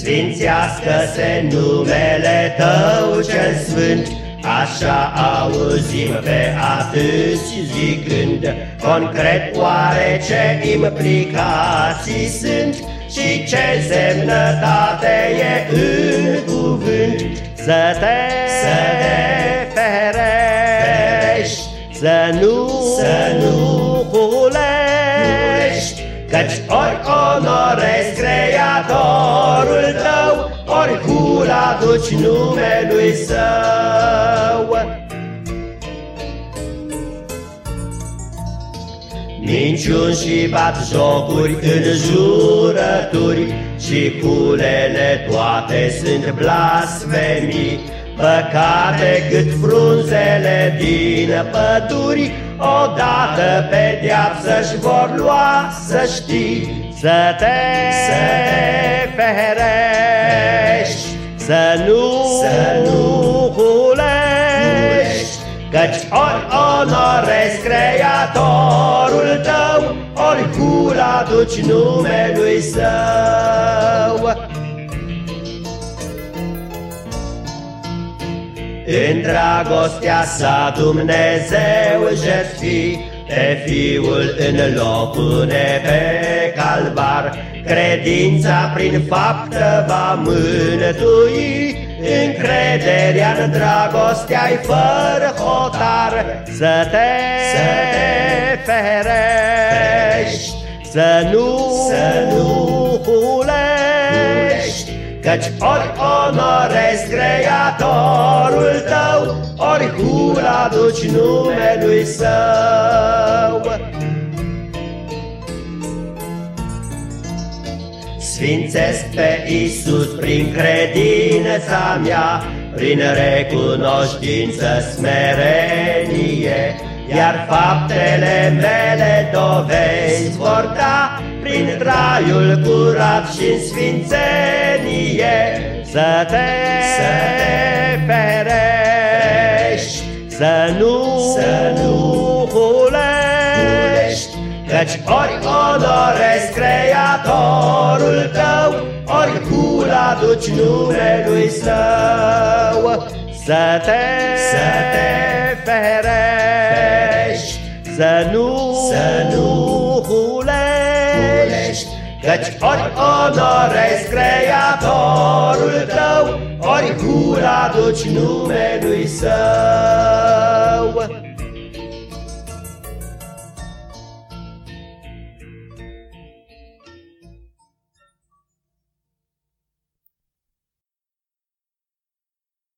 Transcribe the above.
Sfințească-se numele Tău cel Sfânt, Așa auzim pe atâți zicând, Concret oare ce implicații sunt Și ce semnătate e în cuvânt. Să te, să te ferești, să nu, să nu hulești, Căci ori onorezi Creatorul tău, ori hula duci numelui său. Minciuni și bat jocuri în jurături Și culele toate sunt blasfemii Păcate cât frunzele din păduri Odată pedeapsă-și vor lua să știi Să te, să te ferești. Să nu, să nu hulești Căci ori onorezi Creatorul tău Ori gura duci numelui său. În dragostea sa Dumnezeu jertfi Pe Fiul în locul pe calvar Credința prin faptă va mânătui. Încrederea în dragostea-i fără hotar. Să te, să te ferești Să nu, să nu hulești Căci ori onorezi Creatorul tău Ori hula duci numelui său. Sfințesc pe Isus prin credința mea Prin recunoștință smerenie Iar faptele mele dovezi vor da Prin traiul curat și în sfințenie Să te, să te ferești Să nu, să nu hulești Căci ori onorezi Creatorul tău Ori hula duci numelui său. Să te, să te ferești Să nu, să nu hulești Căci ori onorezi Creatorul tău Ori hula duci numelui său